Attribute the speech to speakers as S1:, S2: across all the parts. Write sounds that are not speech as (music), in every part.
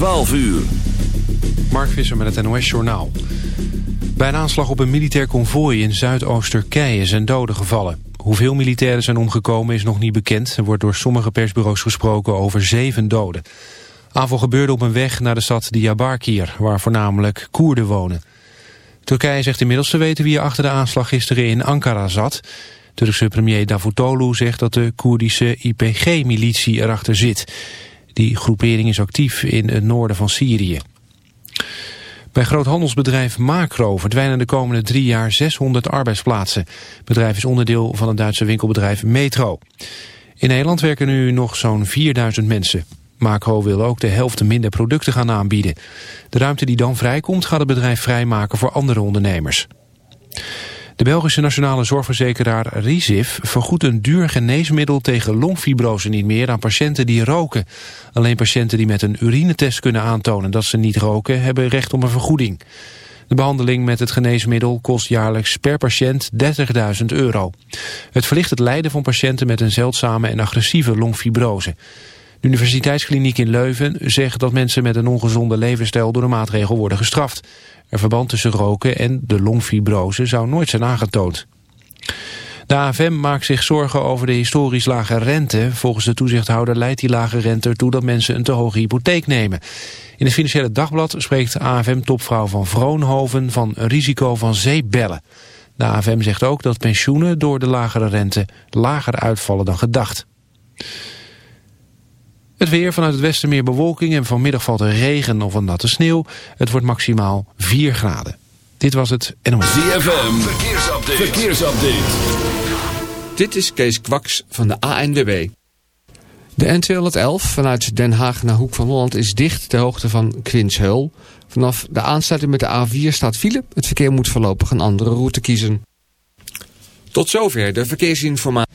S1: 12 uur.
S2: Mark Visser met het NOS Journaal. Bij een aanslag op een militair konvooi in Zuidoost-Turkije zijn doden gevallen. Hoeveel militairen zijn omgekomen is nog niet bekend. Er wordt door sommige persbureaus gesproken over zeven doden. Aanval gebeurde op een weg naar de stad Diyarbakir, waar voornamelijk Koerden wonen. Turkije zegt inmiddels te weten wie er achter de aanslag gisteren in Ankara zat. Turkse premier Davutoglu zegt dat de Koerdische IPG-militie erachter zit. Die groepering is actief in het noorden van Syrië. Bij groothandelsbedrijf Macro verdwijnen de komende drie jaar 600 arbeidsplaatsen. Het bedrijf is onderdeel van het Duitse winkelbedrijf Metro. In Nederland werken nu nog zo'n 4000 mensen. Macro wil ook de helft minder producten gaan aanbieden. De ruimte die dan vrijkomt gaat het bedrijf vrijmaken voor andere ondernemers. De Belgische nationale zorgverzekeraar Risif vergoedt een duur geneesmiddel tegen longfibrose niet meer aan patiënten die roken. Alleen patiënten die met een urinetest kunnen aantonen dat ze niet roken hebben recht op een vergoeding. De behandeling met het geneesmiddel kost jaarlijks per patiënt 30.000 euro. Het verlicht het lijden van patiënten met een zeldzame en agressieve longfibrose. De Universiteitskliniek in Leuven zegt dat mensen met een ongezonde levensstijl door de maatregel worden gestraft. Er verband tussen roken en de longfibrose zou nooit zijn aangetoond. De AFM maakt zich zorgen over de historisch lage rente. Volgens de toezichthouder leidt die lage rente ertoe dat mensen een te hoge hypotheek nemen. In het Financiële Dagblad spreekt AFM-topvrouw van Vroonhoven van een risico van zeepbellen. De AFM zegt ook dat pensioenen door de lagere rente lager uitvallen dan gedacht. Het weer vanuit het westen meer bewolking en vanmiddag valt er regen of een natte sneeuw. Het wordt maximaal 4 graden. Dit was het NOS.
S1: ZFM, verkeersupdate. verkeersupdate.
S3: Dit is Kees Kwaks van de ANWB. De N211 vanuit Den Haag naar Hoek van Holland is dicht ter hoogte van Quinshul. Vanaf de aansluiting met de A4 staat file. Het verkeer moet voorlopig een andere route kiezen. Tot zover de verkeersinformatie.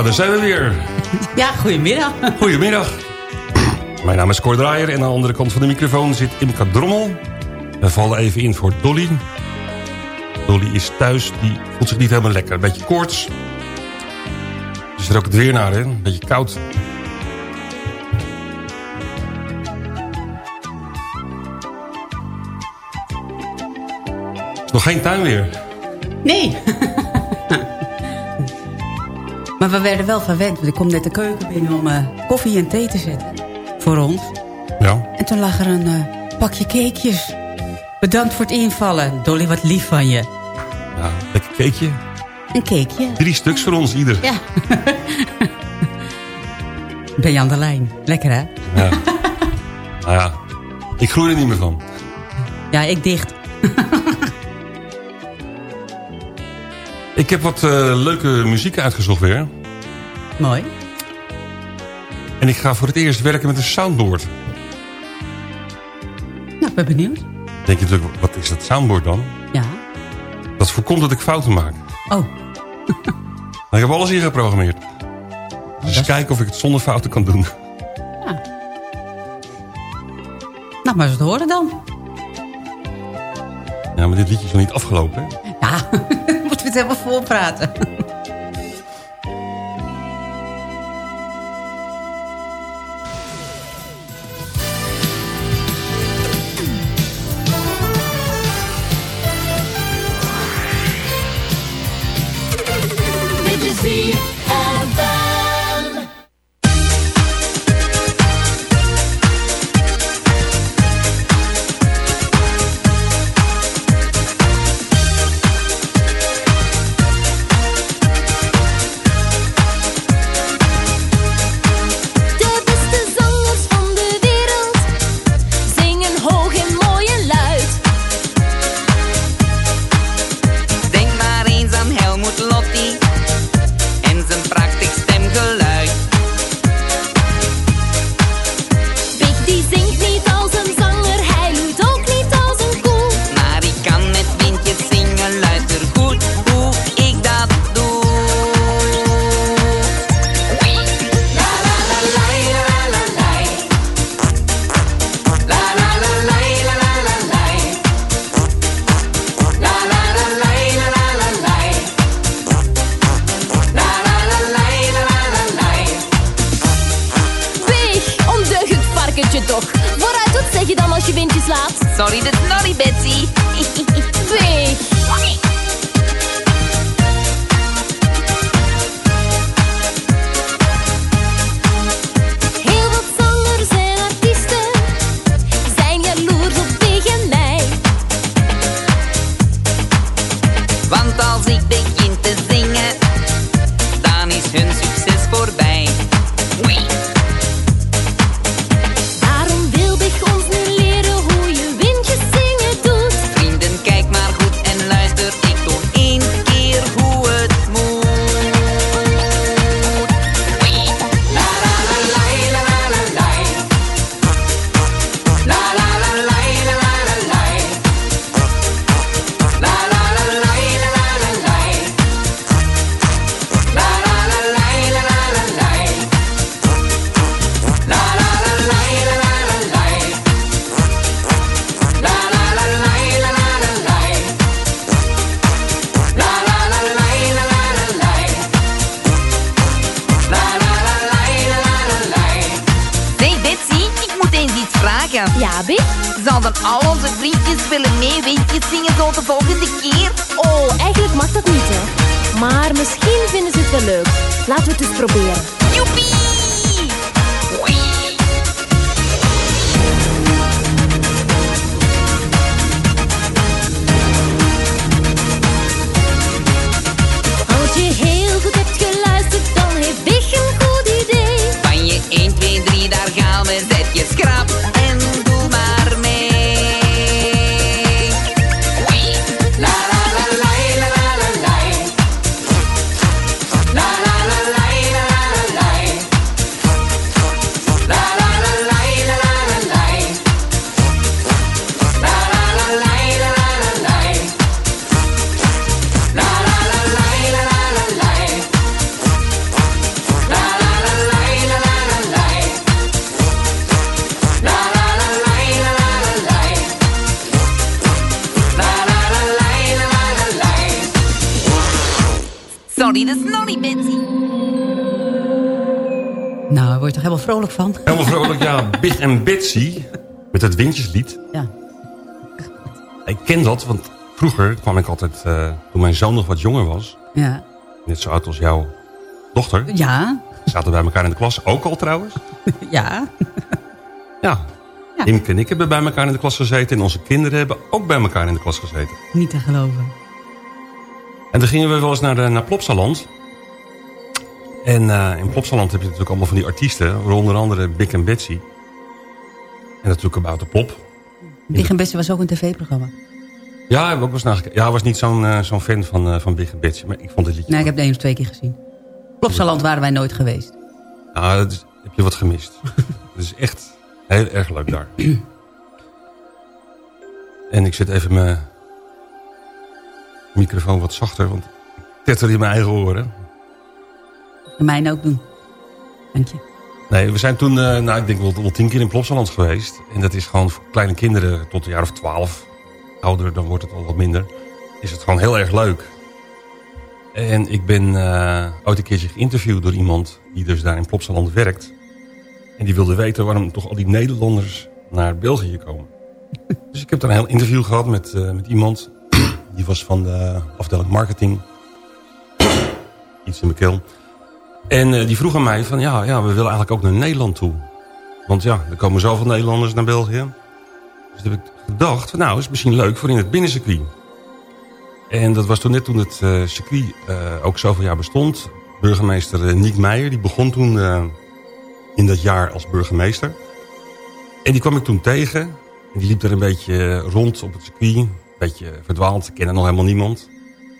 S4: Ja, daar zijn we weer.
S5: Ja, goedemiddag.
S4: Goedemiddag. Mijn naam is Cor Draaier en aan de andere kant van de microfoon zit Imka Drommel. We vallen even in voor Dolly. Dolly is thuis, die voelt zich niet helemaal lekker. Een beetje koorts. Dus er ook het weer naar, hè? Een beetje koud. is nog geen tuin weer.
S5: Nee. Maar we werden wel verwend. Want ik kom net de keuken binnen om eh, koffie en thee te zetten. Voor ons.
S4: Ja.
S5: En toen lag er een eh, pakje cakejes. Bedankt voor het invallen. Dolly, wat lief van je.
S4: Ja, lekker cakeje.
S6: Een cakeje.
S4: Drie stuks voor ons ieder.
S6: Ja. ben je aan de lijn? Lekker hè?
S4: Ja. nou ja, ik groei er niet meer van.
S6: Ja, ik dicht.
S4: Ik heb wat eh, leuke muziek uitgezocht weer.
S6: Mooi.
S4: En ik ga voor het eerst werken met een soundboard.
S6: Nou, ik ben benieuwd.
S4: Denk je natuurlijk, wat is dat soundboard dan?
S6: Ja.
S4: Dat voorkomt dat ik fouten maak.
S6: Oh, (laughs)
S4: ik heb alles hier geprogrammeerd. Dus eens kijken of ik het zonder fouten kan doen.
S6: nou maar eens het horen dan.
S4: Ja, maar dit liedje is nog niet afgelopen, hè?
S6: Ja, (laughs) moeten we het helemaal voorpraten. Word je toch helemaal vrolijk van?
S4: Helemaal vrolijk, ja. (laughs) Big en Bitsy. Met het Windjeslied.
S6: Ja.
S4: Ik ken dat, want vroeger kwam ik altijd... eh, toen mijn zoon nog wat jonger was...
S6: Ja.
S4: net zo oud als jouw dochter...
S6: Ja.
S4: zaten bij elkaar in de klas. Ook al trouwens. (laughs)
S6: Ja.
S4: Ja.
S6: Ja.
S4: Imke en ik hebben bij elkaar in de klas gezeten... en onze kinderen hebben ook bij elkaar in de klas gezeten.
S6: Niet te geloven.
S4: En dan gingen we wel eens naar, de, naar Plopsaland. En eh, in Plopsaland heb je natuurlijk allemaal van die artiesten. Onder andere Big en Betsy. En natuurlijk About de Plop.
S5: Big en Beste was ook een tv-programma.
S4: Ja, ik ook wel eens naar gekeken. Ja, was niet zo'n eh, zo'n fan van, eh, van Big en Betsy. Maar ik vond het liedje...
S5: Nee, ik heb het één of twee keer gezien. Plopsaland waren wij nooit geweest.
S4: Nou, dat is- heb je wat gemist. (laughs) Het is echt heel erg leuk daar. en ik zet even mijn microfoon wat zachter, want ik tetter in mijn eigen oren.
S5: De mijne ook doen. Dank je.
S4: Nee, we zijn toen, eh, nou, ik denk wel, wel tien keer in Plopsaland geweest. En dat is gewoon voor kleine kinderen tot een jaar of twaalf. Ouder, dan wordt het al wat minder. Is het gewoon heel erg leuk. En ik ben eh, ooit een keertje geïnterviewd door iemand die dus daar in Plopsaland werkt. En die wilde weten waarom toch al die Nederlanders naar België komen. (laughs) dus ik heb daar een heel interview gehad met, eh, met iemand. Die was van de afdeling marketing. (coughs) Iets in mijn keel. En eh, die vroeg aan mij van ja, ja, we willen eigenlijk ook naar Nederland toe. Want ja, er komen zoveel Nederlanders naar België. Dus toen heb ik gedacht, van, nou, is misschien leuk voor in het binnencircuit. En dat was toen net toen het eh, circuit eh, ook zoveel jaar bestond. Burgemeester uh, Niek Meijer, die begon toen in dat jaar als burgemeester. En die kwam ik toen tegen. En die liep er een beetje rond op het circuit. Een beetje verdwaald, kende nog helemaal niemand.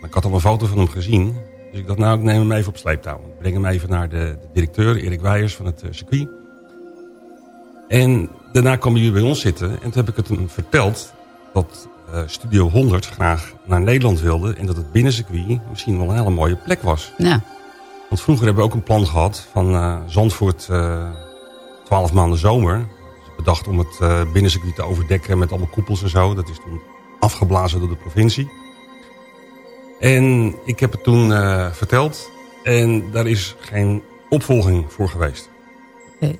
S4: Maar ik had al een foto van hem gezien. Dus ik dacht, nou, ik neem hem even op sleeptouw. Ik breng hem even naar de, de directeur, Erik Weijers van het eh, circuit. En daarna kwam hij weer bij ons zitten. En toen heb ik het hem verteld dat eh, Studio 100 graag naar Nederland wilde. En dat het binnencircuit misschien wel een hele mooie plek was.
S5: Ja.
S4: Want vroeger hebben we ook een plan gehad van eh, Zandvoort eh 12 maanden zomer. Dus bedacht om het binnencircuit te overdekken met allemaal koepels en zo. Dat is toen afgeblazen door de provincie. En ik heb het toen eh, verteld. En daar is geen opvolging voor geweest.
S5: Oké.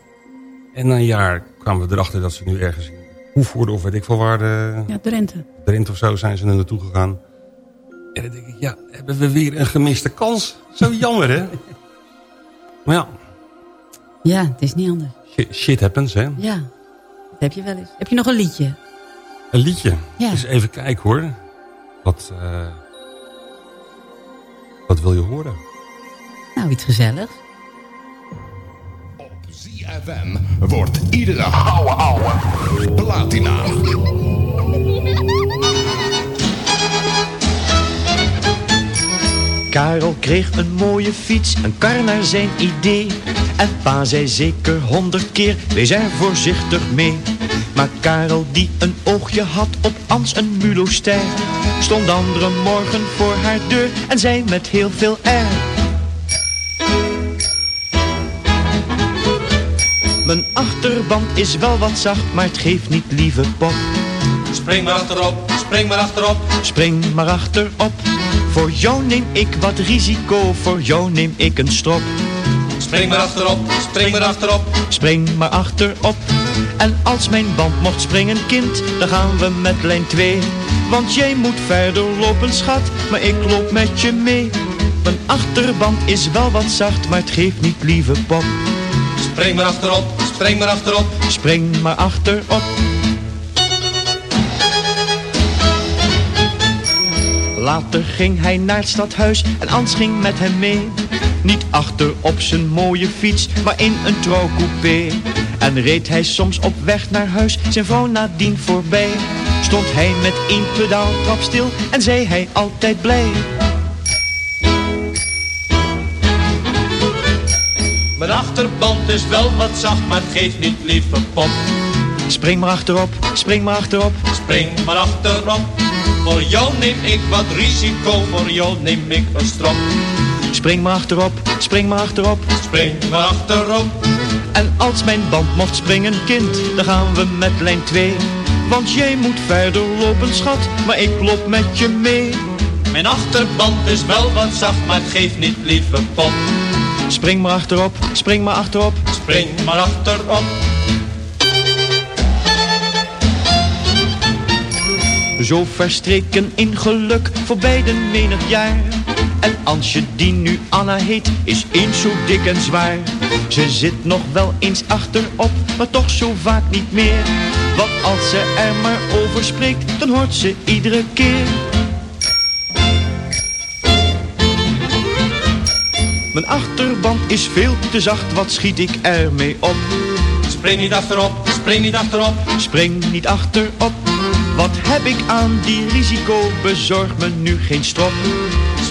S4: En na een jaar kwamen we erachter dat ze nu ergens in Hoevoorde of weet ik veel waar de
S5: Ja, Drenthe.
S4: Drenthe of zo zijn ze er naartoe gegaan. En dan denk ik, ja, hebben we weer een gemiste kans. Zo jammer, hè? (laughs) Maar ja,
S5: Ja, het is niet anders.
S4: shit- shit happens, hè?
S5: Ja, dat heb je wel eens. Heb je nog een liedje?
S4: Een liedje.
S5: Ja.
S4: Dus even kijken, hoor. Wat, eh, wat wil je horen?
S5: Nou, iets gezelligs.
S7: ZFM wordt iedere ouwe ouwe platina.
S8: Karel kreeg een mooie fiets, een kar naar zijn idee. En pa zei zeker honderd keer, wees er voorzichtig mee. Maar Karel die een oogje had op Ans een mulostijl, stond andere morgen voor haar deur en zei met heel veel air. Mijn achterband is wel wat zacht, maar het geeft niet, lieve pop.
S9: Spring maar achterop, spring maar achterop.
S8: Spring maar achterop. Voor jou neem ik wat risico, voor jou neem ik een strop.
S9: Spring maar achterop, spring maar achterop.
S8: Spring maar achterop. En als mijn band mocht springen, kind, dan gaan we met lijn 2. Want jij moet verder lopen, schat, maar ik loop met je mee. Mijn achterband is wel wat zacht, maar het geeft niet, lieve pop.
S9: Spring maar achterop, spring maar achterop.
S8: Spring maar achterop. Later ging hij naar het stadhuis en Ans ging met hem mee. Niet achter op zijn mooie fiets, maar in een trouwcoupé. En reed hij soms op weg naar huis zijn vrouw nadien voorbij. Stond hij met één pedaal trap stil en zei hij altijd blij.
S9: Mijn achterband is wel wat zacht, maar het geeft niet, lieve pop.
S8: Spring maar achterop, spring maar achterop.
S9: Spring maar achterop. Voor jou neem ik wat risico, voor jou neem ik een strop.
S8: Spring maar achterop, spring maar achterop.
S9: Spring maar achterop.
S8: En als mijn band mocht springen, kind, dan gaan we met lijn 2. Want jij moet verder lopen, schat, maar ik loop met je mee.
S9: Mijn achterband is wel wat zacht, maar het geeft niet, lieve pop.
S8: Spring maar achterop, spring maar achterop.
S9: Spring maar achterop.
S8: Zo verstreken in geluk voor beiden menig jaar. En Ansje, die nu Anna heet, is eens zo dik en zwaar. Ze zit nog wel eens achterop, maar toch zo vaak niet meer. Want als ze er maar over spreekt, dan hoort ze iedere keer. Mijn achterband is veel te zacht, wat schiet ik ermee op?
S9: Spring niet achterop, spring niet achterop.
S8: Spring niet achterop. Wat heb ik aan die risico? Bezorg me nu geen strop.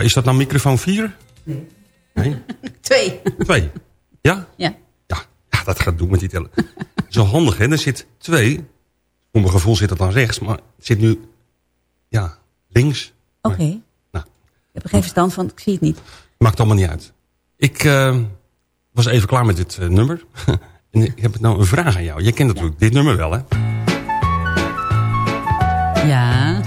S5: Ja,
S4: is dat nou microfoon 4?
S5: Nee.
S4: Nee? (laughs)
S5: Twee.
S4: Twee. Ja?
S5: Ja.
S4: Ja, ja dat gaat doen met die tellen. (laughs) Zo handig, hè? Er zit twee. Voor mijn gevoel zit dat dan rechts, maar het zit nu... Ja, links.
S5: Oké.
S4: Nou.
S5: Ik heb er geen verstand van, ik zie het niet.
S4: Maakt allemaal niet uit. Ik eh, was even klaar met dit eh, nummer. (laughs) en ik heb nou een vraag aan jou. Jij kent natuurlijk dit nummer wel, hè?
S5: Ja.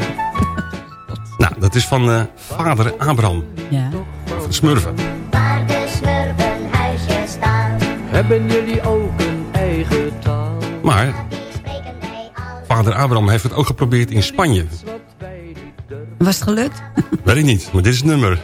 S4: Nou, dat is van eh, vader Abraham.
S5: Ja.
S4: Van de Smurfen.
S10: Waar de smurfen huisje staan.
S11: Hebben jullie ook een eigen taal?
S4: Maar vader Abraham heeft het ook geprobeerd in Spanje.
S5: Was het gelukt?
S4: Weet ik niet, maar dit is het nummer.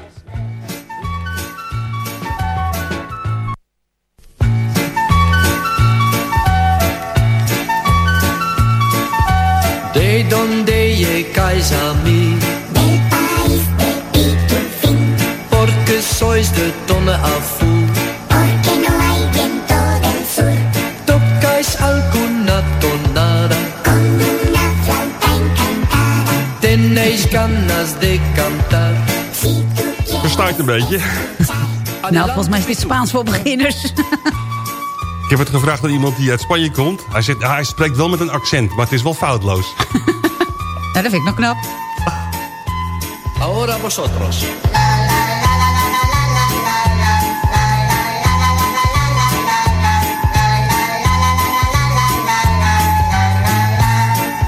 S4: Verstaat een beetje.
S5: Nou, volgens mij is dit Spaans voor beginners. (laughs)
S4: Ik heb het gevraagd aan iemand die uit Spanje komt. Hij zegt, hij spreekt wel met een accent, maar het is wel foutloos. (laughs)
S5: Nou, dat vind ik nog knap.
S11: Ahora vosotros.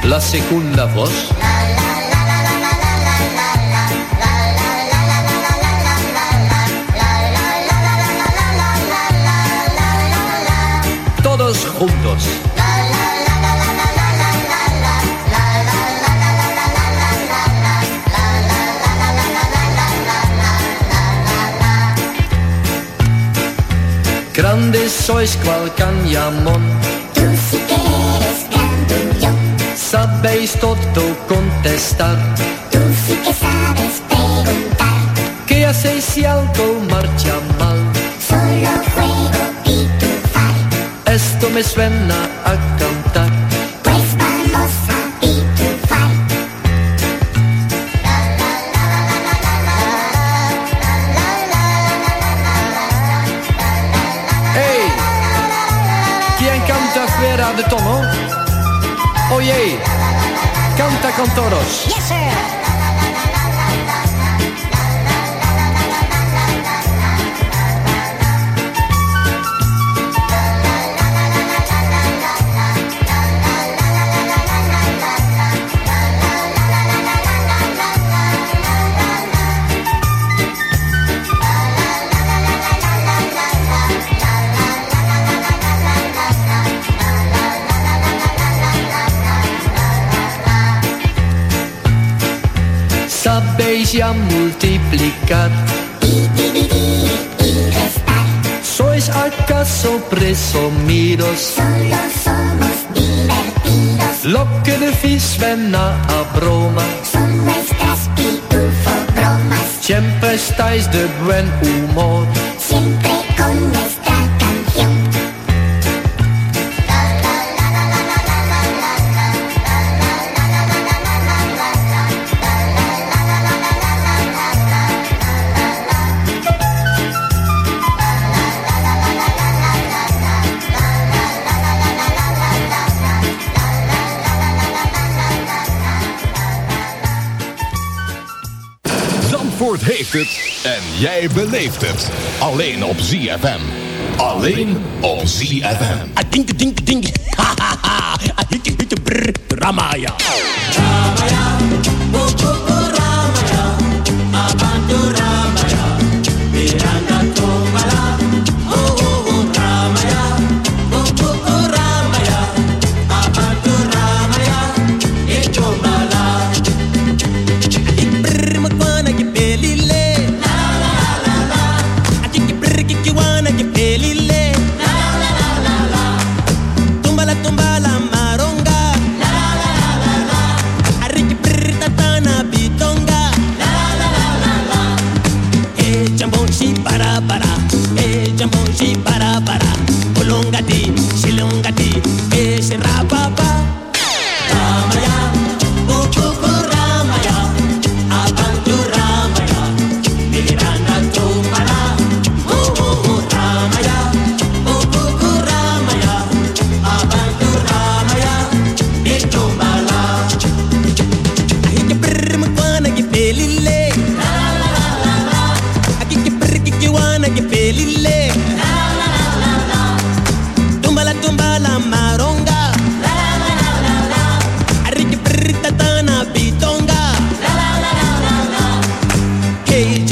S11: La segunda voz. Grandes sois cual cañamón. Tú sí que eres grandullón. Sabéis todo contestar. Tú sí que sabes preguntar. ¿Qué hacéis si algo marcha mal? Solo juego pitufar. Esto me suena a de tono? Oye, canta con todos.
S10: Yes, sir.
S11: Sabéis ya multiplicar. ¿Sois acaso presumidos?
S10: Solo somos divertidos.
S11: Lo que decís suena a broma.
S10: Son nuestras pitufo bromas.
S11: Siempre estáis de buen humor.
S10: Siempre con
S7: heeft het en jij beleeft het. Alleen op ZFM. Alleen op ZFM.
S12: A dink dink dink. Ha (laughs) ha ha. A hit hit brr. Ramaya. Ramaya.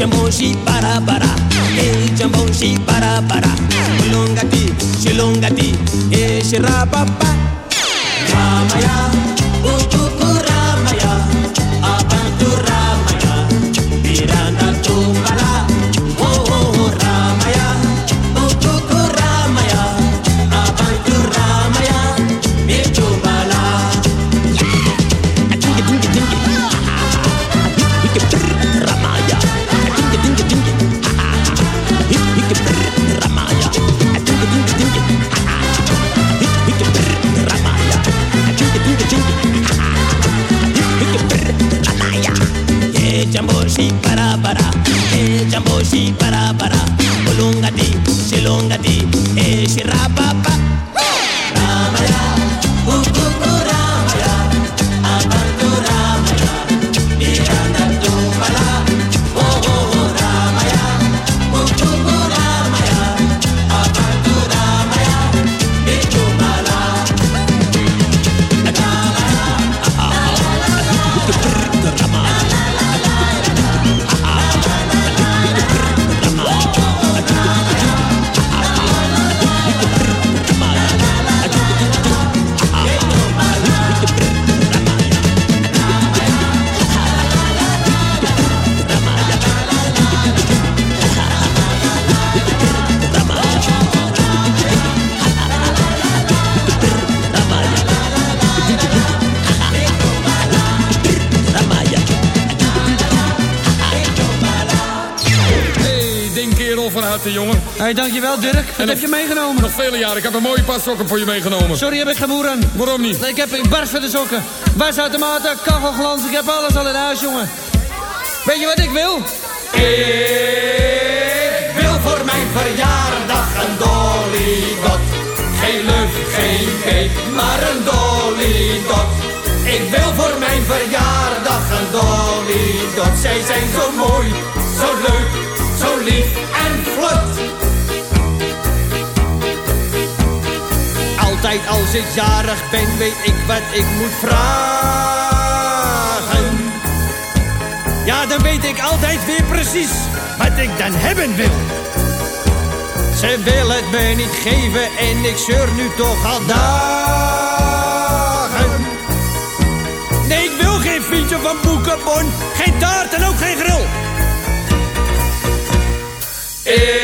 S12: Jamboshi para para, hey jamboshi para para. Shilongati, shilongati, hey shirapapa. Ramaya, ukuku
S13: harte, jongen.
S14: Hey, dankjewel Dirk. Wat heb je meegenomen?
S13: Nog vele jaren. Ik heb een mooie paar sokken voor je meegenomen.
S14: Sorry, heb ik geen moer aan.
S13: Waarom niet?
S14: Nee, ik heb ik barst voor de sokken. Wasautomaten, kachelglans, ik heb alles al in huis, jongen. Weet je wat ik wil?
S9: Ik wil voor mijn verjaardag een dolly-dot. Geen luf, geen cake, maar een dolly-dot. Ik wil voor mijn verjaardag een dolly-dot. Zij zijn zo mooi, zo leuk, zo lief
S14: Als ik jarig ben, weet ik wat ik moet vragen. Ja, dan weet ik altijd weer precies wat ik dan hebben wil. Ze wil het me niet geven en ik zeur nu toch al dagen. Nee, ik wil geen fietsje van boekenbon, geen taart en ook geen grill.
S9: Ik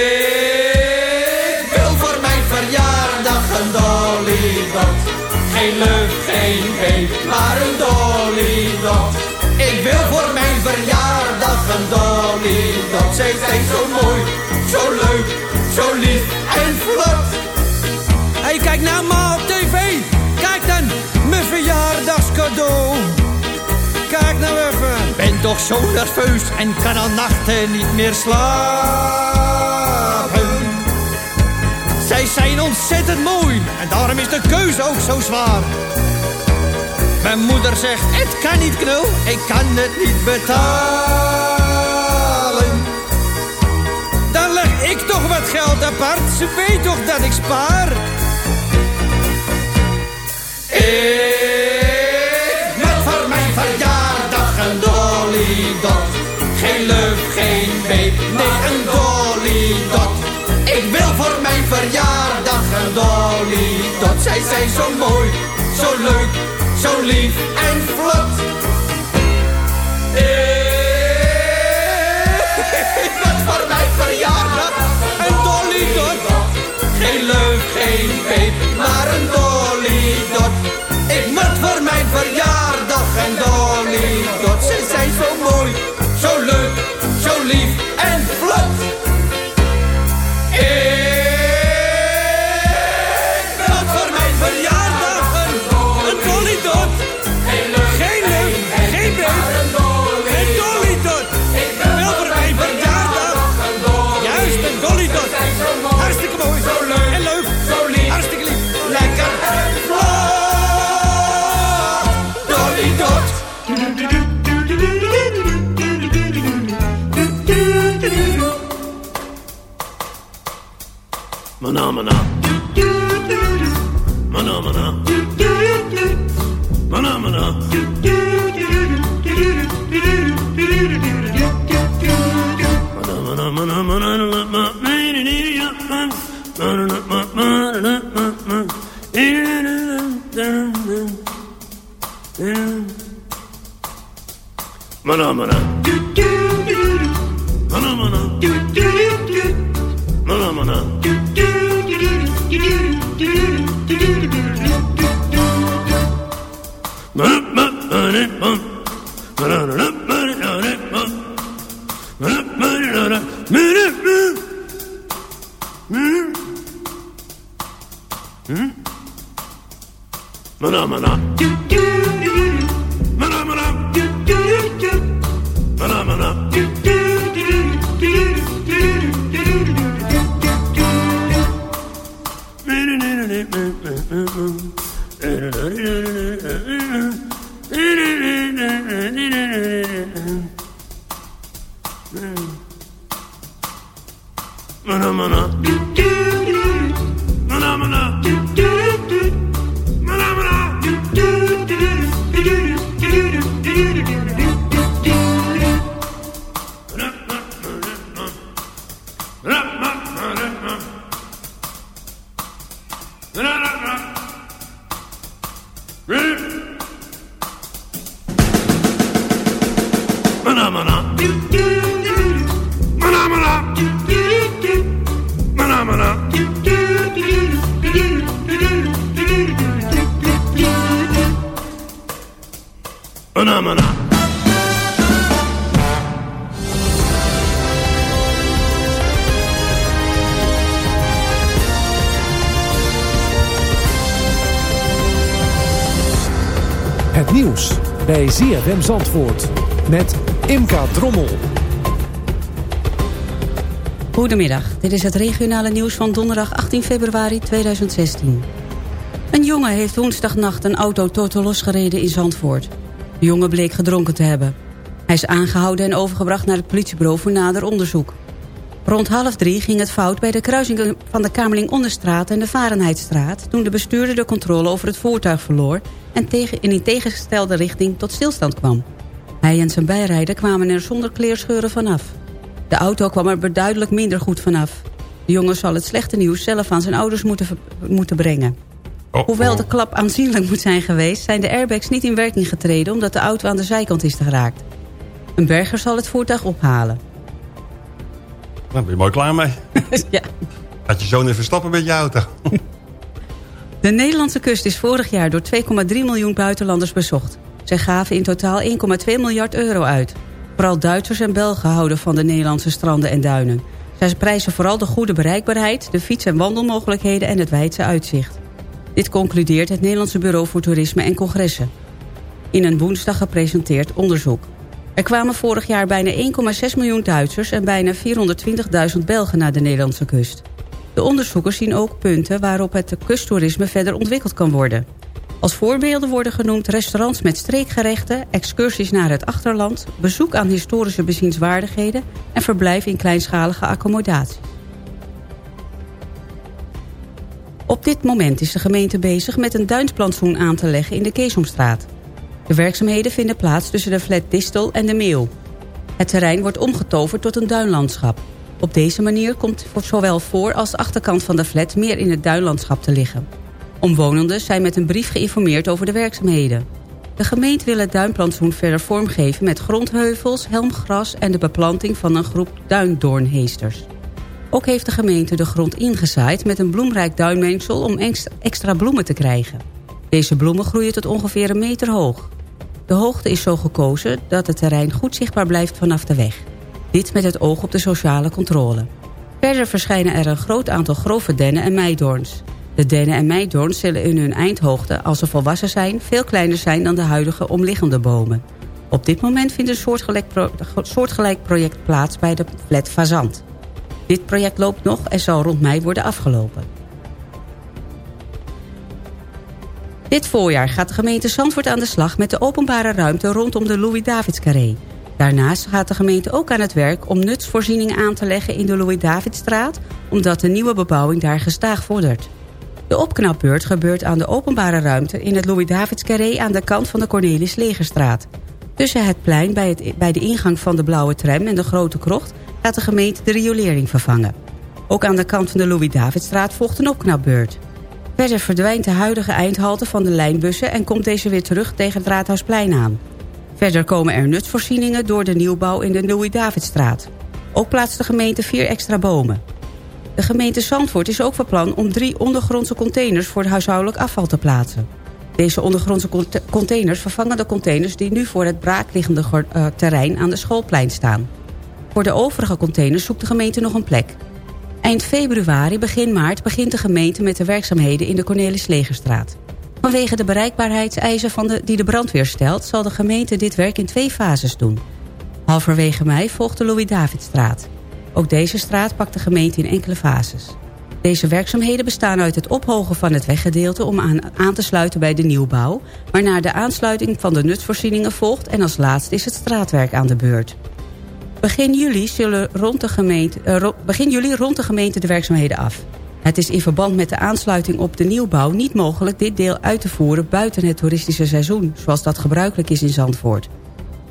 S9: geen maar een dolly-dot. Ik wil voor mijn verjaardag een dolly-dot. Zij zijn zo mooi, zo leuk, zo lief en vlot.
S14: Hey, kijk naar op tv. Kijk dan, mijn verjaardagscadeau. Kijk nou even. Ben toch zo nerveus en kan al nachten niet meer slapen. Zij zijn ontzettend mooi en daarom is de keuze ook zo zwaar. Mijn moeder zegt, het kan niet knul, ik kan het niet betalen. Dan leg ik toch wat geld apart, ze weet toch dat ik spaar.
S9: Ik wil voor mijn verjaardag een dolly-dot. Geen luf, geen beep, nee een dolly-dot. Ik wil voor mijn verjaardag een dolly-dot. Zij zijn zo mooi, zo leuk, zo lief en vlot. Ik wil voor mijn verjaardag een dolly-dot. Geen leuk, geen peep, maar een dolly-dot. Ik moet voor Phenomena. Phenomena. Phenomena.
S15: Mana mana.
S5: Dit is het regionale nieuws van donderdag 18 februari 2016. Een jongen heeft woensdagnacht een auto totaal losgereden in Zandvoort. De jongen bleek gedronken te hebben. Hij is aangehouden en overgebracht naar het politiebureau voor nader onderzoek. Rond half drie ging het fout bij de kruising van de Kamerling Onderstraat en de Varenheidstraat... toen de bestuurder de controle over het voertuig verloor... en tegen, in een tegengestelde richting tot stilstand kwam. Hij en zijn bijrijder kwamen er zonder kleerscheuren vanaf. De auto kwam er beduidelijk minder goed vanaf. De jongen zal het slechte nieuws zelf aan zijn ouders moeten, moeten brengen. Hoewel de klap aanzienlijk moet zijn geweest... zijn de airbags niet in werking getreden... omdat de auto aan de zijkant is geraakt. Een berger zal het voertuig ophalen.
S4: Daar ben je mooi klaar mee. (laughs)
S5: ja.
S4: Had je zo'n even stappen met je auto. (laughs)
S5: De Nederlandse kust is vorig jaar door 2,3 miljoen buitenlanders bezocht. Zij gaven in totaal 1,2 miljard euro uit. Vooral Duitsers en Belgen houden van de Nederlandse stranden en duinen. Zij prijzen vooral de goede bereikbaarheid, de fiets- en wandelmogelijkheden en het wijdse uitzicht. Dit concludeert het Nederlandse Bureau voor Toerisme en Congressen. In een woensdag gepresenteerd onderzoek. Er kwamen vorig jaar bijna 1,6 miljoen Duitsers en bijna 420.000 Belgen naar de Nederlandse kust. De onderzoekers zien ook punten waarop het kusttoerisme verder ontwikkeld kan worden. Als voorbeelden worden genoemd restaurants met streekgerechten... excursies naar het achterland, bezoek aan historische bezienswaardigheden... en verblijf in kleinschalige accommodaties. Op dit moment is de gemeente bezig met een duinsplantsoen aan te leggen in de Keesomstraat. De werkzaamheden vinden plaats tussen de flat Distel en de Meeuw. Het terrein wordt omgetoverd tot een duinlandschap. Op deze manier komt zowel voor als achterkant van de flat meer in het duinlandschap te liggen. Omwonenden zijn met een brief geïnformeerd over de werkzaamheden. De gemeente wil het duinplantsoen verder vormgeven met grondheuvels, helmgras en de beplanting van een groep duindoornheesters. Ook heeft de gemeente de grond ingezaaid met een bloemrijk duinmengsel om extra- bloemen te krijgen. Deze bloemen groeien tot ongeveer een meter hoog. De hoogte is zo gekozen dat het terrein goed zichtbaar blijft vanaf de weg. Dit met het oog op de sociale controle. Verder verschijnen er een groot aantal grove dennen en meidoorns. De dennen en meidoorns zullen in hun eindhoogte, als ze volwassen zijn... veel kleiner zijn dan de huidige omliggende bomen. Op dit moment vindt een soortgelijk project plaats bij de flat Fazant. Dit project loopt nog en zal rond mei worden afgelopen. Dit voorjaar gaat de gemeente Zandvoort aan de slag met de openbare ruimte rondom de Louis-Davids-carré. Daarnaast gaat de gemeente ook aan het werk om nutsvoorzieningen aan te leggen in de Louis-Davidstraat, omdat de nieuwe bebouwing daar gestaag vordert. De opknapbeurt gebeurt aan de openbare ruimte in het Louis-Davids-carré aan de kant van de Cornelis Legerstraat. Tussen het plein bij, het, bij de ingang van de blauwe tram en de grote krocht gaat de gemeente de riolering vervangen. Ook aan de kant van de Louis-Davidstraat volgt een opknapbeurt. Verder verdwijnt de huidige eindhalte van de lijnbussen... en komt deze weer terug tegen het Raadhuisplein aan. Verder komen er nutsvoorzieningen door de nieuwbouw in de Louis-Davidstraat. Ook plaatst de gemeente vier extra bomen. De gemeente Zandvoort is ook van plan om drie ondergrondse containers... voor het huishoudelijk afval te plaatsen. Deze ondergrondse cont- containers vervangen de containers... die nu voor het braakliggende eh, terrein aan de schoolplein staan. Voor de overige containers zoekt de gemeente nog een plek. Eind februari, begin maart begint de gemeente met de werkzaamheden in de Cornelis Legerstraat. Vanwege de bereikbaarheidseisen van de, die de brandweer stelt... zal de gemeente dit werk in twee fases doen. Halverwege mei volgt de Louis-Davidstraat. Ook deze straat pakt de gemeente in enkele fases. Deze werkzaamheden bestaan uit het ophogen van het weggedeelte... om aan, aan te sluiten bij de nieuwbouw... waarna de aansluiting van de nutsvoorzieningen volgt... en als laatste is het straatwerk aan de beurt. Begin juli, zullen rond de gemeente, uh, begin juli rond de gemeente de werkzaamheden af. Het is in verband met de aansluiting op de nieuwbouw niet mogelijk dit deel uit te voeren buiten het toeristische seizoen, zoals dat gebruikelijk is in Zandvoort.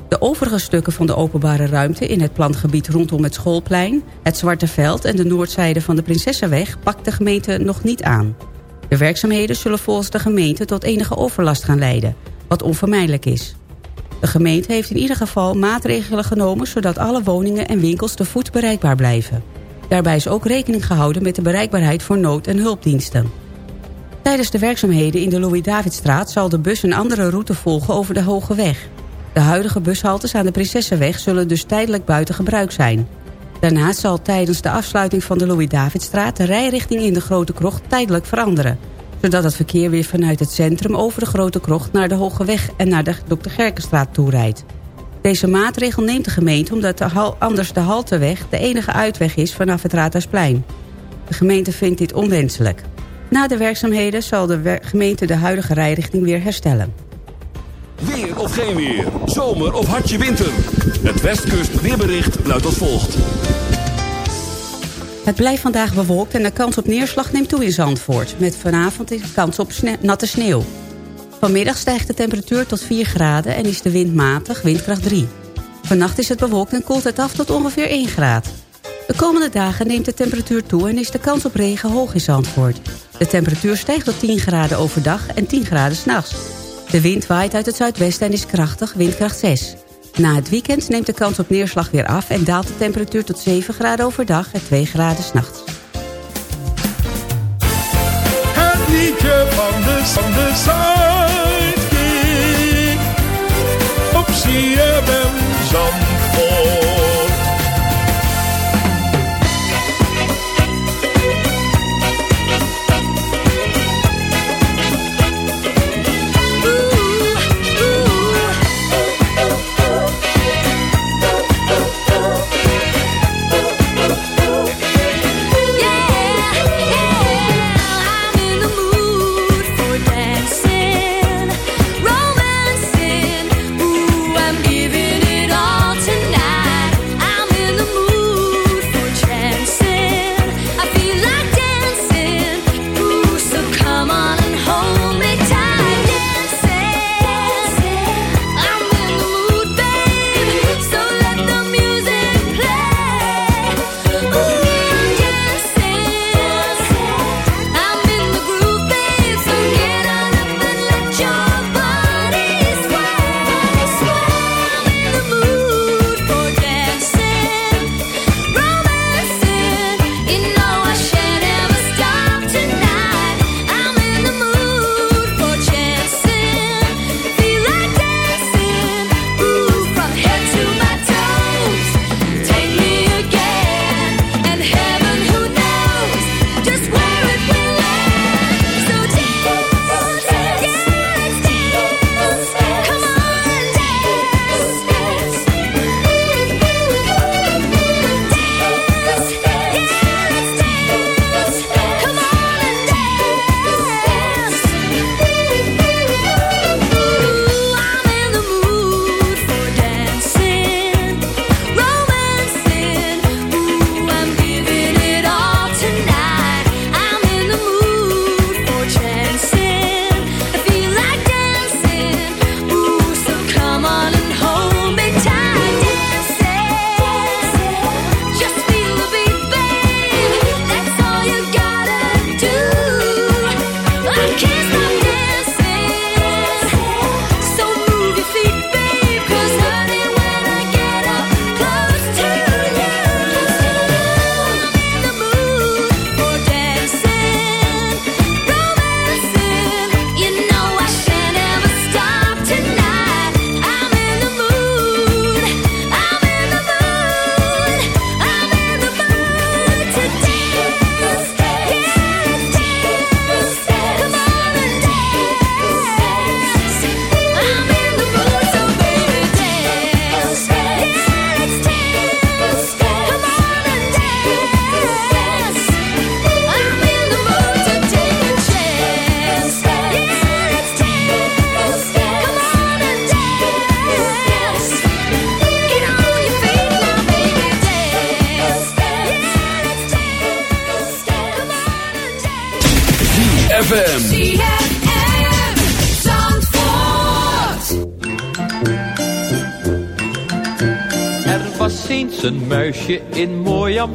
S5: De overige stukken van de openbare ruimte in het plangebied rondom het schoolplein, het Zwarte Veld en de noordzijde van de Prinsessenweg pakt de gemeente nog niet aan. De werkzaamheden zullen volgens de gemeente tot enige overlast gaan leiden, wat onvermijdelijk is. De gemeente heeft in ieder geval maatregelen genomen zodat alle woningen en winkels te voet bereikbaar blijven. Daarbij is ook rekening gehouden met de bereikbaarheid voor nood- en hulpdiensten. Tijdens de werkzaamheden in de Louis-Davidstraat zal de bus een andere route volgen over de Hoge Weg. De huidige bushaltes aan de Prinsessenweg zullen dus tijdelijk buiten gebruik zijn. Daarnaast zal tijdens de afsluiting van de Louis-Davidstraat de rijrichting in de Grote Krocht tijdelijk veranderen. Zodat het verkeer weer vanuit het centrum over de Grote Krocht naar de Hoge Weg en naar de Dr. Gerkenstraat toerijdt. Deze maatregel neemt de gemeente omdat de anders de Halteweg de enige uitweg is vanaf het Raadhuisplein. De gemeente vindt dit onwenselijk. Na de werkzaamheden zal de gemeente de huidige rijrichting weer herstellen.
S1: Weer of geen weer, zomer of hartje winter. Het Westkust weerbericht luidt als volgt.
S5: Het blijft vandaag bewolkt en de kans op neerslag neemt toe in Zandvoort. Met vanavond de kans op natte sneeuw. Vanmiddag stijgt de temperatuur tot 4 graden en is de wind matig, windkracht 3. Vannacht is het bewolkt en koelt het af tot ongeveer 1 graad. De komende dagen neemt de temperatuur toe en is de kans op regen hoog in Zandvoort. De temperatuur stijgt tot 10 graden overdag en 10 graden s'nachts. De wind waait uit het zuidwesten en is krachtig, windkracht 6. Na het weekend neemt de kans op neerslag weer af... en daalt de temperatuur tot 7 graden overdag en 2 graden s'nachts.
S15: Het liedje van de, van de. Op.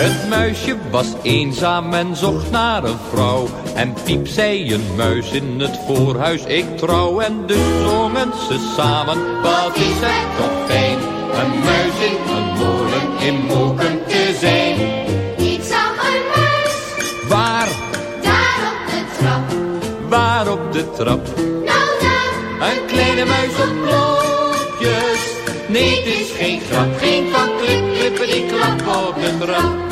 S16: het muisje was eenzaam en zocht naar een vrouw. En piep zei een muis in het voorhuis, ik trouw. En dus zongen ze samen, wat is het toch fijn. Een muis in een molen in Moken te zijn.
S17: Ik zag een muis.
S16: Waar,
S17: Daar op de trap.
S16: waar op de trap?
S17: Nou daar.
S16: Een kleine muis op klokjes. Nee, het is geen grap, geen van klip, klippen die klap op de trap.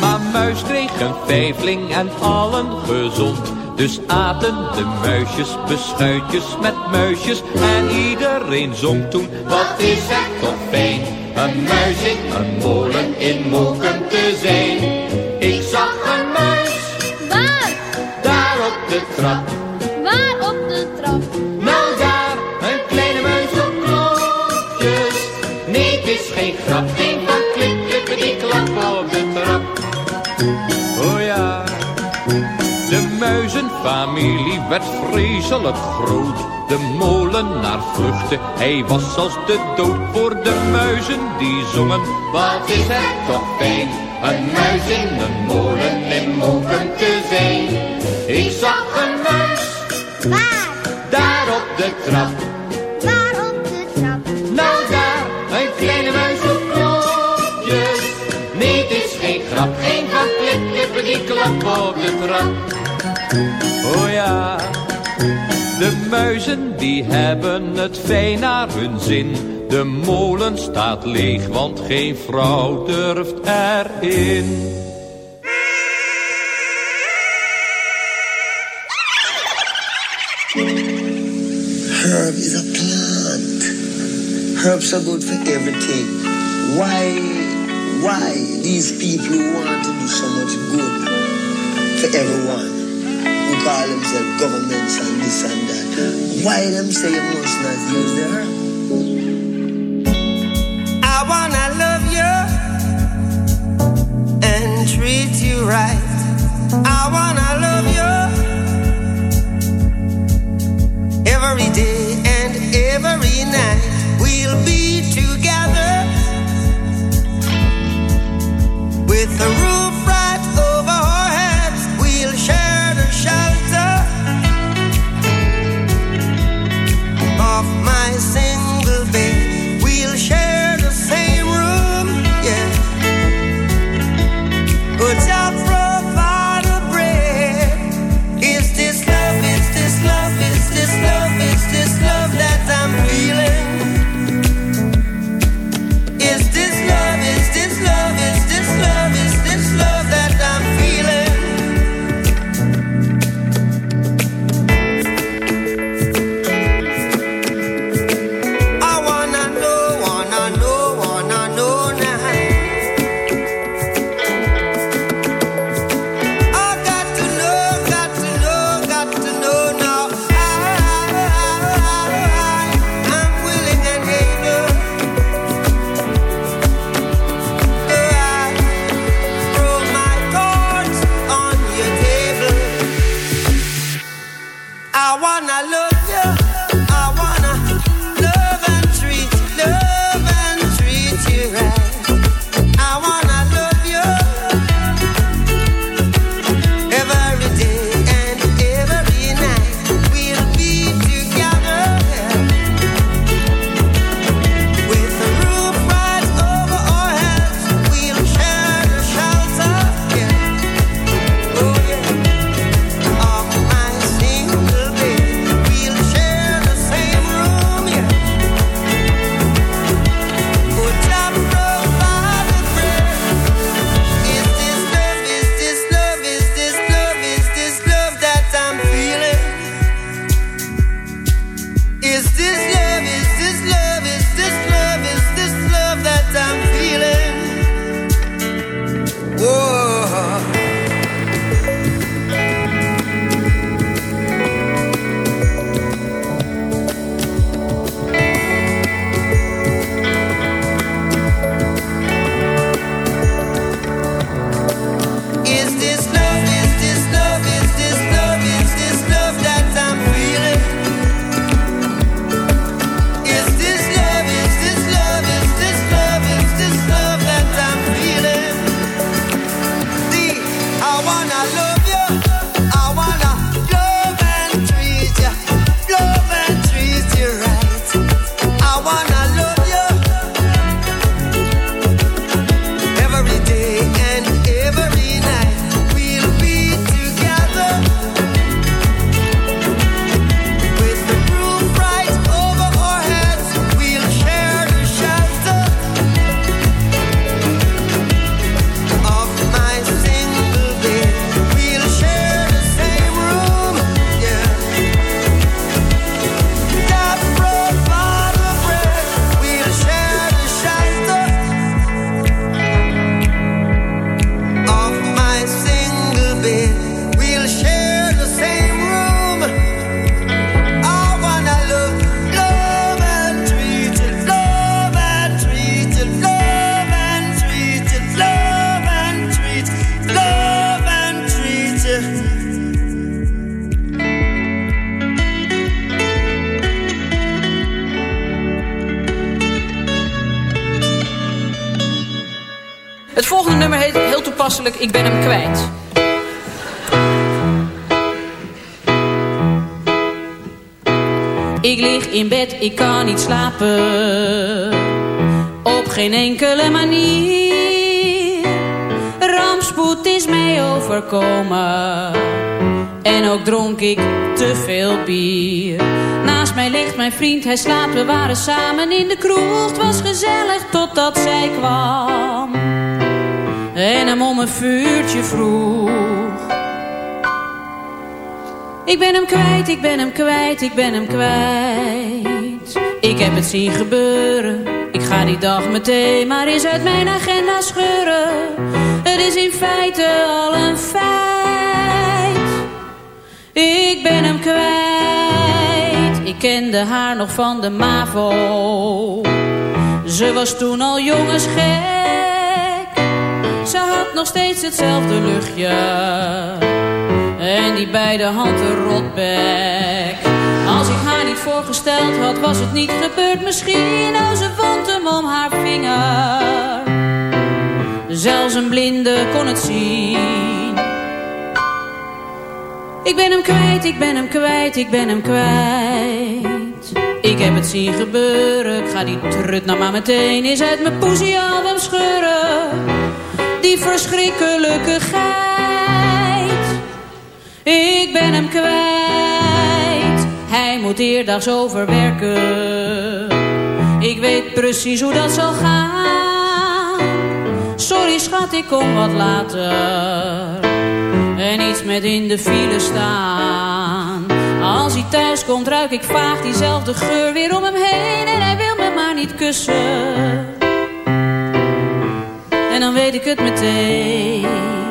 S16: Maar muis kreeg een vijfling en allen gezond. Dus aten de muisjes beschuitjes met muisjes. En iedereen zong toen, wat is het toch fijn. Een muis in een molen in Moken te zijn. Ik zag een muis,
S10: Waar?
S16: daar op de trap. Muizenfamilie werd vreselijk groot. De molenaar vluchtte, hij was als de dood voor de muizen die zongen. Wat is het toch fijn, een muis in een molen in Moken te zijn. Ik zag een muis,
S10: Waar?
S16: daar op de trap.
S10: Waar op de trap?
S16: Nou daar, een kleine muis op klokjes. Nee, het is geen grap, geen van klip, klippen die klap op de trap. Oh ja, de muizen die hebben het fijn naar hun zin. De molen staat leeg, want geen vrouw durft erin.
S18: Herb is a plant. Herbs are good for everything. Why, why these people want to do so much good for everyone, call themselves governments and this and that, why them say you must not use?
S19: I wanna love you and treat you right. I wanna love you every day and every night. We'll be together with the roof
S20: in bed, ik kan niet slapen. Op geen enkele manier. Rampspoed is mij overkomen. En ook dronk ik te veel bier. Naast mij ligt mijn vriend, hij slaapt, we waren samen in de kroeg. Het was gezellig totdat zij kwam. En hem om een vuurtje vroeg. Ik ben hem kwijt, ik ben hem kwijt, ik ben hem kwijt. Ik heb het zien gebeuren, ik ga die dag meteen maar eens uit mijn agenda scheuren. Het is in feite al een feit. Ik ben hem kwijt, ik kende haar nog van de MAVO. Ze was toen al jongensgek, ze had nog steeds hetzelfde luchtje. Die beide handen rotbek. Als ik haar niet voorgesteld had, was het niet gebeurd misschien. Oh, ze vond hem om haar vinger. Zelfs een blinde kon het zien. Ik ben hem kwijt, ik ben hem kwijt, ik ben hem kwijt. Ik heb het zien gebeuren, ik ga die trut nou maar meteen eens uit mijn poesiealbum scheuren. Die verschrikkelijke geit. Ik ben hem kwijt, hij moet eerdags overwerken. Ik weet precies hoe dat zal gaan. Sorry schat, ik kom wat later. En iets met in de file staan. Als hij thuis komt, ruik ik vaag diezelfde geur weer om hem heen. En hij wil me maar niet kussen. En dan weet ik het meteen.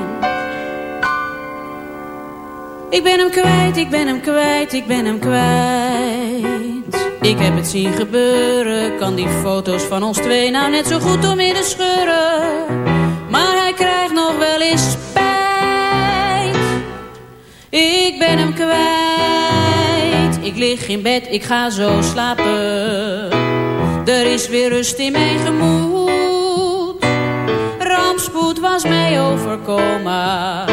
S20: Ik ben hem kwijt, ik ben hem kwijt, ik ben hem kwijt. Ik heb het zien gebeuren, kan die foto's van ons twee nou net zo goed door midden scheuren. Maar hij krijgt nog wel eens spijt. Ik ben hem kwijt, ik lig in bed, ik ga zo slapen. Er is weer rust in mijn gemoed. Rampspoed was mij overkomen.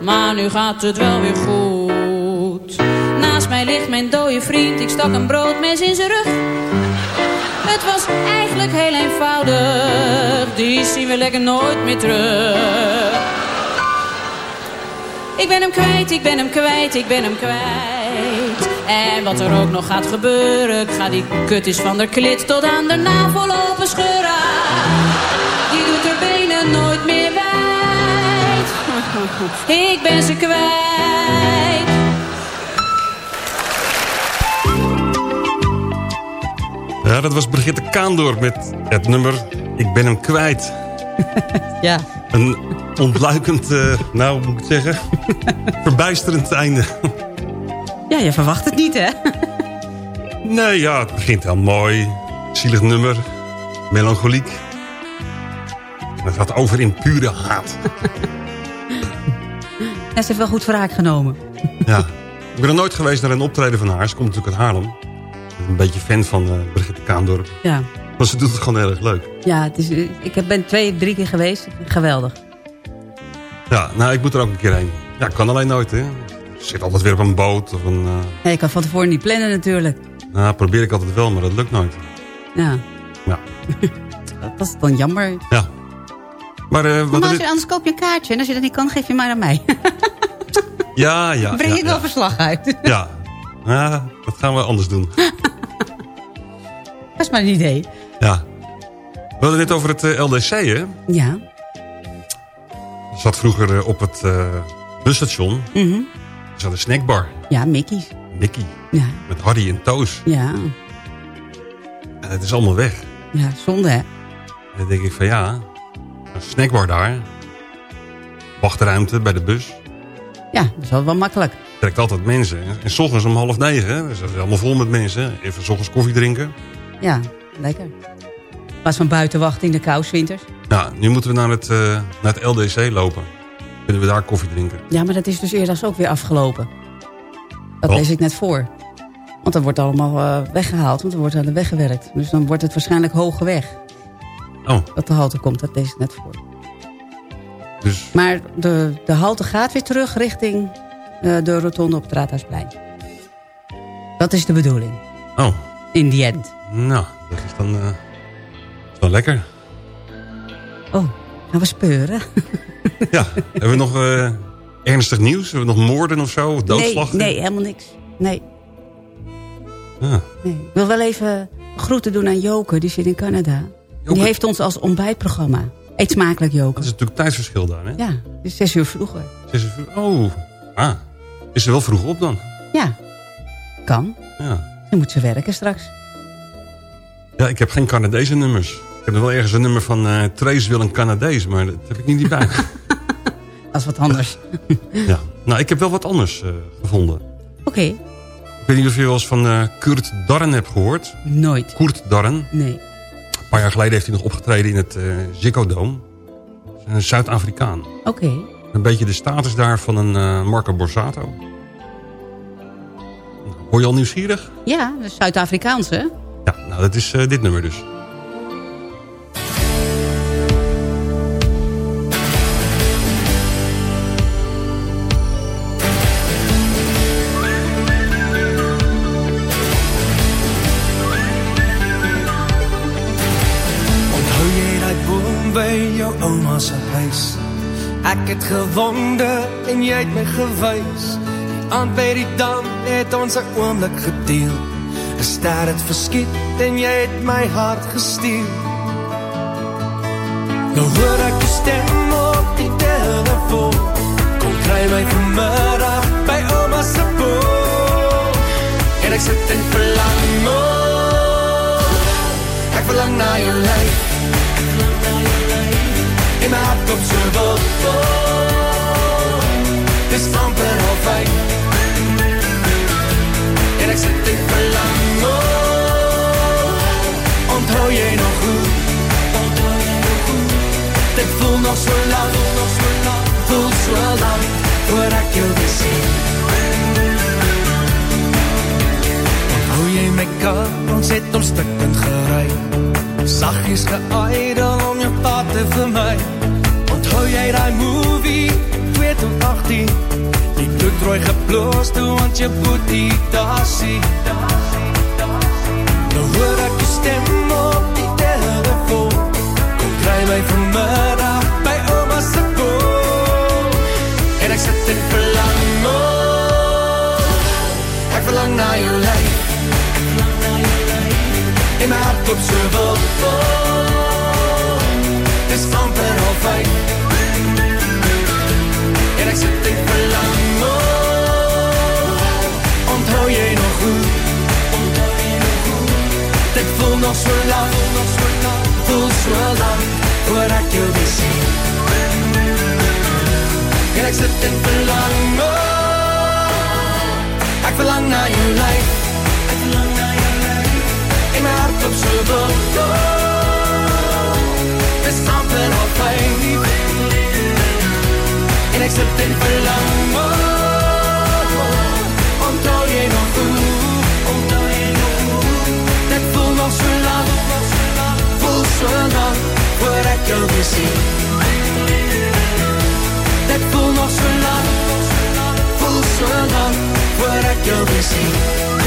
S20: Maar nu gaat het wel weer goed. Naast mij ligt mijn dode vriend, ik stak een broodmes in zijn rug. Het was eigenlijk heel eenvoudig, die zien we lekker nooit meer terug. Ik ben hem kwijt, ik ben hem kwijt, ik ben hem kwijt. En wat er ook nog gaat gebeuren, ik ga die kutjes van de klit tot aan de navel open scheuren. Ik ben ze kwijt.
S4: Ja, dat was Brigitte Kaandorp met het nummer Ik ben hem kwijt. (laughs)
S5: Ja.
S4: Een ontluikend, eh, nou moet ik het zeggen, (laughs) verbijsterend einde.
S5: Ja, je verwacht het niet, hè?
S4: Nee, ja, het begint heel mooi. Zielig nummer. Melancholiek. En het gaat over in pure haat. (laughs)
S5: En ze heeft wel goed wraak genomen.
S4: Ja. Ik ben er nooit geweest naar een optreden van haar. Ze komt natuurlijk uit Haarlem. Ik ben een beetje fan van eh, Brigitte Kaandorp.
S5: Ja,
S4: Maar ze doet het gewoon erg leuk.
S5: ja het is, ik heb- ben twee, drie keer geweest. Geweldig.
S4: Ja, nou, ik moet er ook een keer heen. Ja, ik kan alleen nooit, hè. Ik zit altijd weer op een boot of een... eh,
S5: Nee, ik kan van tevoren niet plannen natuurlijk.
S4: nou, probeer ik altijd wel, maar dat lukt nooit.
S5: Ja,
S4: Ja. (laughs)
S5: dat is dan jammer.
S4: Ja. Maar, eh, wat er
S5: anders koop je een kaartje. En als je dat niet kan, geef je maar aan mij. (laughs)
S4: Ja, ja.
S5: Breng
S4: ja,
S5: ik wel
S4: ja.
S5: verslag uit.
S4: Ja. ja, dat gaan we anders doen. (laughs)
S5: Dat is maar een idee.
S4: Ja. We hadden net over het eh, LDC, hè?
S5: Ja.
S4: Er zat vroeger eh, op het busstation...
S5: Mhm.
S4: er zat een snackbar.
S5: Ja, Mickey's.
S4: Mickey.
S5: Ja.
S4: Met Harry en Toos.
S5: Ja.
S4: En het is allemaal weg.
S5: Ja, zonde hè.
S4: En dan denk ik van ja... Een snackbar daar. Wachtruimte bij de bus.
S5: Ja, dat is wel, wel makkelijk.
S4: Trekt altijd mensen. En s ochtends om half negen. hè, Dus dat is allemaal vol met mensen. Even s ochtends koffie drinken.
S5: Ja, lekker. Plaats van buiten wachten in de kou 's winters.
S4: Nou, nu moeten we naar het, eh, naar het LDC lopen. Kunnen we daar koffie drinken.
S5: Ja, maar dat is dus eerder ook weer afgelopen. Dat lees ik net voor. Want dan wordt allemaal eh, weggehaald, want dan wordt aan de weg gewerkt. Dus dan wordt het waarschijnlijk hoge weg.
S4: Oh.
S5: Dat de halte komt, dat lees ik net voor.
S4: Dus
S5: Maar de, de halte gaat weer terug richting eh, de rotonde op het Raadhuisplein. Dat is de bedoeling.
S4: Oh.
S5: In the end.
S4: Nou, dat is dan wel lekker.
S5: Oh, gaan we speuren? (laughs)
S4: Ja, hebben we nog eh, ernstig nieuws? Hebben we nog moorden of zo? Of
S5: Nee,
S4: doodslag?
S5: nee, helemaal niks. Nee,
S4: Ja.
S5: nee. Ik wil wel even groeten doen aan Joke, die zit in Canada. Die heeft ons als ontbijtprogramma. Eet smakelijk, Joke.
S4: Dat is natuurlijk tijdsverschil daar, hè?
S5: Ja, het is zes uur vroeger.
S4: Zes uur Oh, ah. Is ze wel vroeg op dan?
S5: Ja, kan.
S4: Ja.
S5: Dan moet ze werken straks.
S4: Ja, ik heb geen Canadese nummers. Ik heb er wel ergens een nummer van eh Trace wil een Canadees, maar dat heb ik niet bij. (laughs)
S5: Dat is wat anders. (laughs)
S4: ja. Nou, ik heb wel wat anders eh, gevonden.
S5: Oké,
S4: Ik weet niet of je wel eens van eh, Kurt Darren hebt gehoord.
S5: nooit.
S4: Kurt Darren.
S5: Nee.
S4: Een paar jaar geleden heeft hij nog opgetreden in het Ziggo Dome. Een Zuid-Afrikaan.
S5: Oké.
S4: Een beetje de status daar van een eh, Marco Borsato. Hoor je al nieuwsgierig?
S5: Ja, dat is Zuid-Afrikaans, hè?
S4: Ja, nou dat is eh, dit nummer dus.
S21: Ouma se huis? Ek het gewonder en jy het my gewys. Die aand by die dam het ons 'n oomblik gedeel. 'n Ster het verskiet en jy het my hart gesteel. Nou hoor ek die stem op die telefoon. Kom kry my vanmiddag by ouma se boom. En ek sit en verlang oh, Ek verlang na jou lyf In my hart kom so wil oh, Dis amper al fijn En ek sit en verlang oh, Onthou jy nog hoe Dit voel nog so lang. Voel so lang. Voor ek jou weer sien Onthou jy my kar, ons het om stukken gerei Sagies geaidel jou pad te vermy Onthou jy die movie, 2 tot 18 Die bloedrooi gebloos toe want jy boetie daar sien Nou hoor ek die stem op die telefoon. Kom kry my vanmiddag by oma se boom En ek sit en verlang oh, Ek verlang na jou lyf In my hart op so wil oh, Dis amper al fijn En ek sit en verlang oh, Onthou jy nog hoe? Dit voel nog so lang Voel so lang Voor ek jou weer sien. En ek sit en verlang oh, Ek verlang na jou lyf. Ek verlang na jou lyf. In my hart op so wil oh, ek sit en verlang oh, Onthou jy nog hoe Onthou jy nog hoe Dit voel nog so lang Voel so lang Voor ek jou weer sien Dit voel nog so lang Voel so lang Voor ek jou weer sien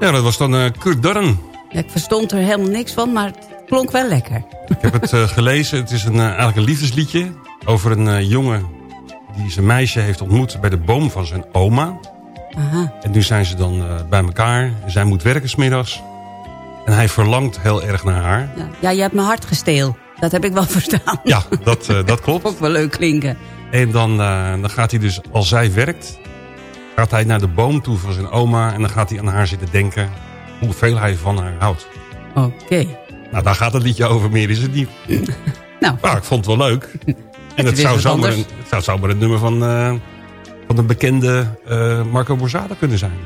S4: Ja, dat was dan eh, Kurt Darren.
S5: Ja, ik verstond er helemaal niks van, maar het klonk wel lekker.
S4: Ik heb het eh, gelezen. Het is een, eh, eigenlijk een liefdesliedje over een jongen die zijn meisje heeft ontmoet bij de boom van zijn oma.
S5: Aha.
S4: En nu zijn ze dan bij elkaar. Zij moet werken smiddags. En hij verlangt heel erg naar haar.
S5: Ja, ja, je hebt mijn hart gesteel. Dat heb ik wel (laughs) verstaan.
S4: Ja, dat, dat klopt.
S5: Ook wel leuk klinken.
S4: En dan, dan gaat hij dus, als zij werkt... gaat hij naar de boom toe van zijn oma... en dan gaat hij aan haar zitten denken... hoeveel hij van haar houdt.
S5: Oké.
S4: Nou, daar gaat het liedje over. Meer is het niet. (laughs)
S5: Nou.
S4: ik vond het wel leuk. (laughs) En het zou, zomaar een, het zou zomaar het nummer van, eh, van een bekende eh, Marco Borsato kunnen zijn.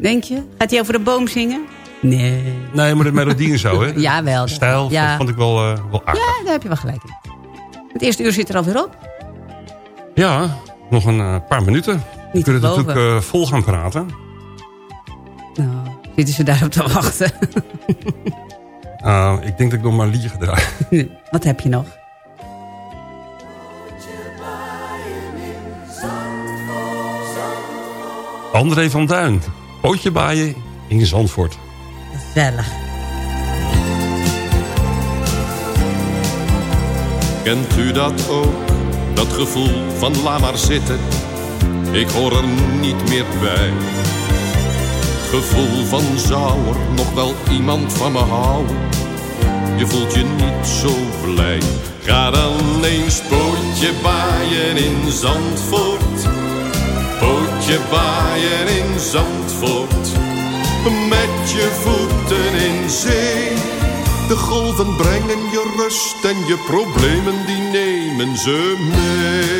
S5: Denk je? Gaat hij over de boom zingen? Nee.
S4: Nee, maar de melodie en zo, hè? (laughs)
S5: Jawel.
S4: De stijl
S5: Ja.
S4: vond, vond ik wel, eh, wel aardig.
S5: Ja, daar heb je wel gelijk in. Het eerste uur zit er alweer op.
S4: Ja, nog een paar minuten. We kunnen
S5: geloven.
S4: natuurlijk eh, vol gaan praten.
S5: Nou, zitten ze daarop te wachten.
S4: Uh, (laughs) ik denk dat ik nog maar een liedje. (laughs)
S5: Wat heb je nog?
S4: André van Duin. Pootje baaien in Zandvoort.
S5: Gezellig.
S22: Kent u dat ook? Dat gevoel van laat maar zitten. Ik hoor er niet meer bij. Het gevoel van zou er nog wel iemand van me houden. Je voelt je niet zo blij. Ga dan eens pootje baaien in Zandvoort. Pootje baaien in Zandvoort. Met je voeten in zee. De golven brengen je rust en je problemen die nemen ze mee.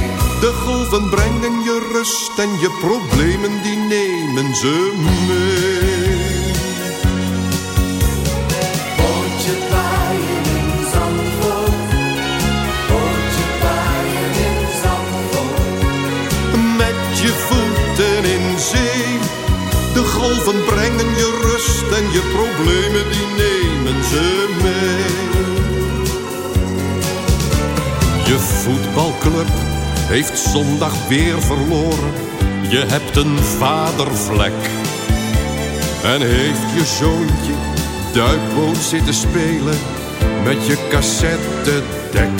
S22: De golven brengen je rust en je problemen die nemen ze mee.
S9: Pootje baaien in Zandvoort. Pootje baaien in Zandvoort.
S22: Met je voeten in zee. De golven brengen je rust en je problemen die nemen ze mee. Je voetbalclub heeft zondag weer verloren. Je hebt een vadervlek. En heeft je zoontje duikboot zitten spelen met je cassettedek.